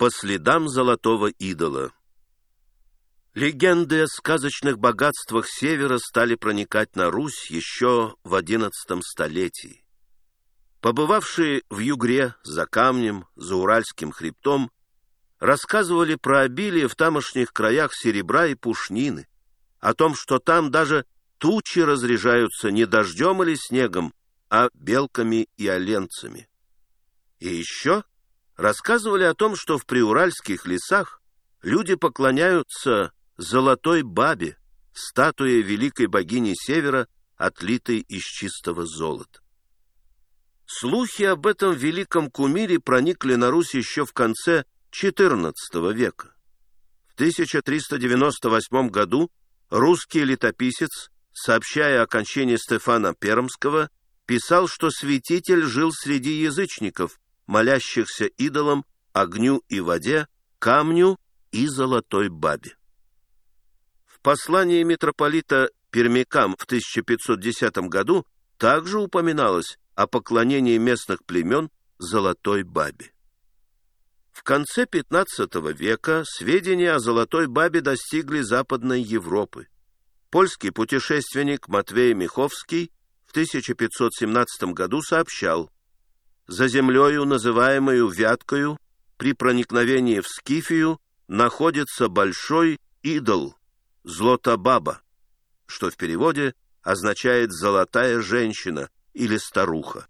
по следам золотого идола. Легенды о сказочных богатствах Севера стали проникать на Русь еще в XI столетии. Побывавшие в Югре, за камнем, за Уральским хребтом, рассказывали про обилие в тамошних краях серебра и пушнины, о том, что там даже тучи разряжаются не дождем или снегом, а белками и оленцами. И еще рассказывали о том, что в приуральских лесах люди поклоняются золотой бабе, статуе великой богини Севера, отлитой из чистого золота. Слухи об этом великом кумире проникли на Русь еще в конце XIV века. В 1398 году русский летописец, сообщая о кончине Стефана Пермского, писал, что святитель жил среди язычников, молящихся идолам, огню и воде, камню и золотой бабе. В послании митрополита Пермякам в 1510 году также упоминалось о поклонении местных племен золотой бабе. В конце XV века сведения о золотой бабе достигли Западной Европы. Польский путешественник Матвей Миховский в 1517 году сообщал, «За землею, называемую Вяткою, при проникновении в Скифию находится большой идол, Злотобаба, что в переводе означает «золотая женщина» или «старуха».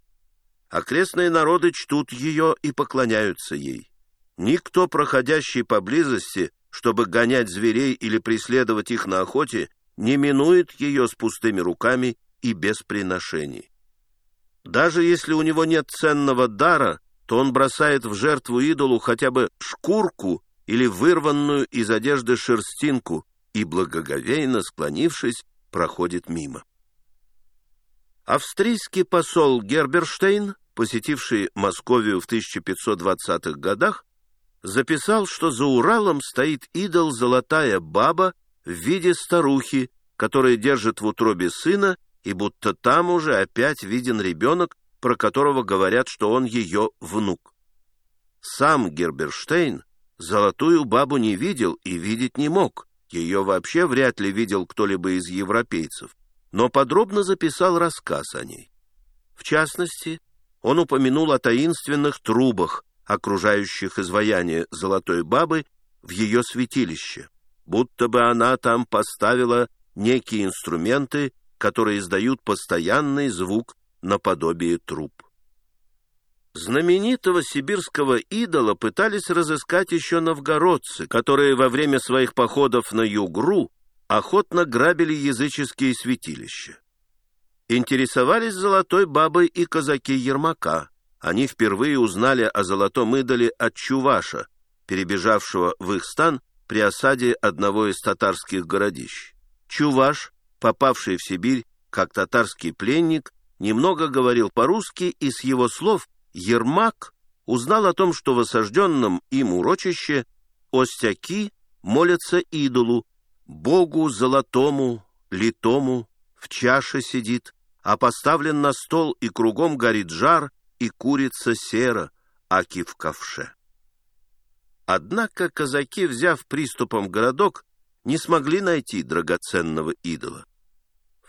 Окрестные народы чтут ее и поклоняются ей. Никто, проходящий поблизости, чтобы гонять зверей или преследовать их на охоте, не минует ее с пустыми руками и без приношений. Даже если у него нет ценного дара, то он бросает в жертву идолу хотя бы шкурку или вырванную из одежды шерстинку и, благоговейно склонившись, проходит мимо. Австрийский посол Герберштейн, посетивший Московию в 1520-х годах, записал, что за Уралом стоит идол «Золотая баба» в виде старухи, которая держит в утробе сына и будто там уже опять виден ребенок, про которого говорят, что он ее внук. Сам Герберштейн золотую бабу не видел и видеть не мог, ее вообще вряд ли видел кто-либо из европейцев, но подробно записал рассказ о ней. В частности, он упомянул о таинственных трубах, окружающих изваяние золотой бабы в ее святилище, будто бы она там поставила некие инструменты, которые издают постоянный звук наподобие труб. Знаменитого сибирского идола пытались разыскать еще новгородцы, которые во время своих походов на Югру охотно грабили языческие святилища. Интересовались золотой бабой и казаки Ермака. Они впервые узнали о золотом идоле от Чуваша, перебежавшего в их стан при осаде одного из татарских городищ. Чуваш попавший в Сибирь как татарский пленник, немного говорил по-русски, и с его слов Ермак узнал о том, что в осажденном им урочище остяки молятся идолу, богу золотому, литому, в чаше сидит, а поставлен на стол и кругом горит жар, и курица сера, аки в ковше. Однако казаки, взяв приступом городок, не смогли найти драгоценного идола.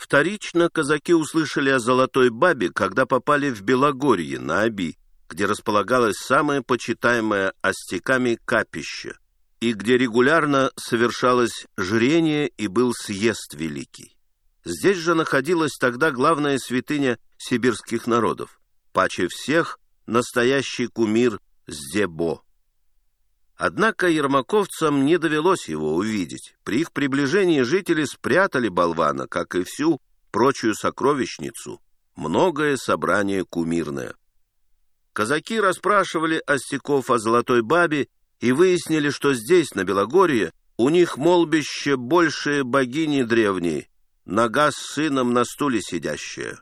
Вторично казаки услышали о Золотой Бабе, когда попали в Белогорье, на Оби, где располагалось самое почитаемое остяками капище, и где регулярно совершалось жрение и был съезд великий. Здесь же находилась тогда главная святыня сибирских народов, паче всех настоящий кумир Здебо. Однако ермаковцам не довелось его увидеть. При их приближении жители спрятали болвана, как и всю прочую сокровищницу, многое собрание кумирное. Казаки расспрашивали остяков о золотой бабе и выяснили, что здесь, на Белогорье, у них молбище большее богини древней, нога с сыном на стуле сидящая.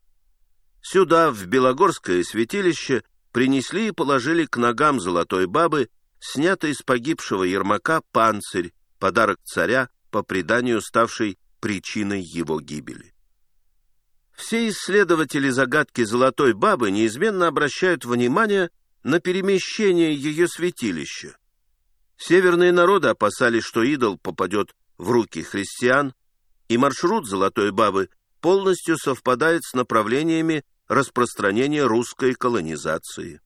Сюда, в Белогорское святилище, принесли и положили к ногам золотой бабы снятый с погибшего Ермака панцирь, подарок царя, по преданию ставший причиной его гибели. Все исследователи загадки Золотой Бабы неизменно обращают внимание на перемещение ее святилища. Северные народы опасались, что идол попадет в руки христиан, и маршрут Золотой Бабы полностью совпадает с направлениями распространения русской колонизации.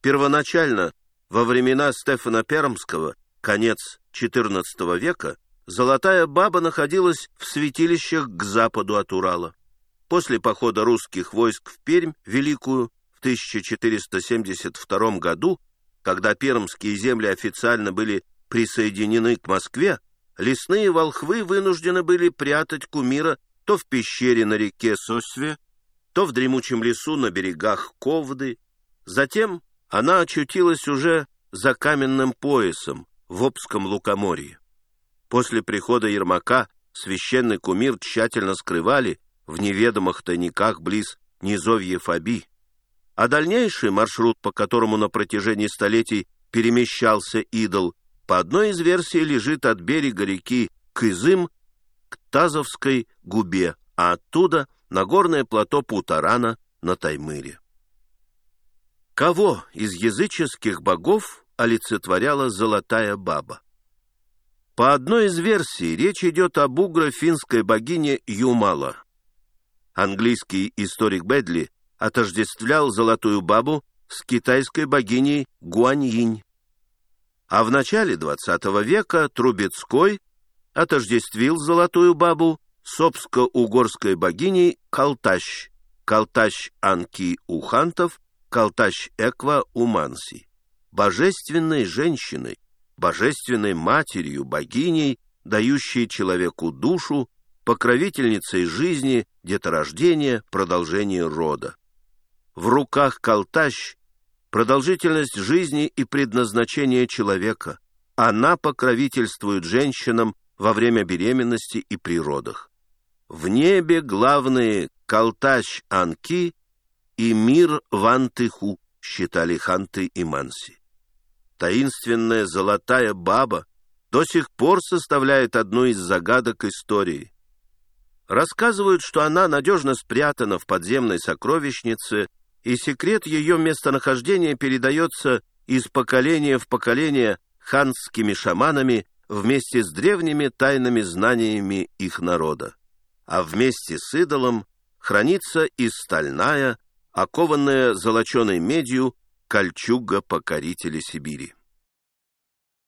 Первоначально, во времена Стефана Пермского, конец XIV века, Золотая Баба находилась в святилищах к западу от Урала. После похода русских войск в Пермь, Великую, в 1472 году, когда пермские земли официально были присоединены к Москве, лесные волхвы вынуждены были прятать кумира то в пещере на реке Сосве, то в дремучем лесу на берегах Ковды. Затем она очутилась уже за каменным поясом в Обском лукоморье. После прихода Ермака священный кумир тщательно скрывали в неведомых тайниках близ низовьев Аби. А дальнейший маршрут, по которому на протяжении столетий перемещался идол, по одной из версий лежит от берега реки Кызым к Тазовской губе, а оттуда на горное плато Путарана на Таймыре. Кого из языческих богов олицетворяла золотая баба? По одной из версий речь идет об угро-финской богине Юмала. Английский историк Бедли отождествлял золотую бабу с китайской богиней Гуаньинь. А в начале XX века Трубецкой отождествил золотую бабу с обско-угорской богиней Калтащ, Калтащ Анки Калтащ Эква Уманси, божественной женщиной, божественной матерью, богиней, дающей человеку душу, покровительницей жизни, деторождения, продолжения рода. В руках Калтащ продолжительность жизни и предназначение человека. Она покровительствует женщинам во время беременности и при родах. В небе главные Калтащ-Анки и мир Вантыху, считали ханты и манси таинственная золотая баба до сих пор составляет одну из загадок истории. Рассказывают, что она надежно спрятана в подземной сокровищнице, и секрет ее местонахождения передается из поколения в поколение ханскими шаманами вместе с древними тайными знаниями их народа. А вместе с идолом хранится и стальная, окованная золоченой медью кольчуга покорителя Сибири.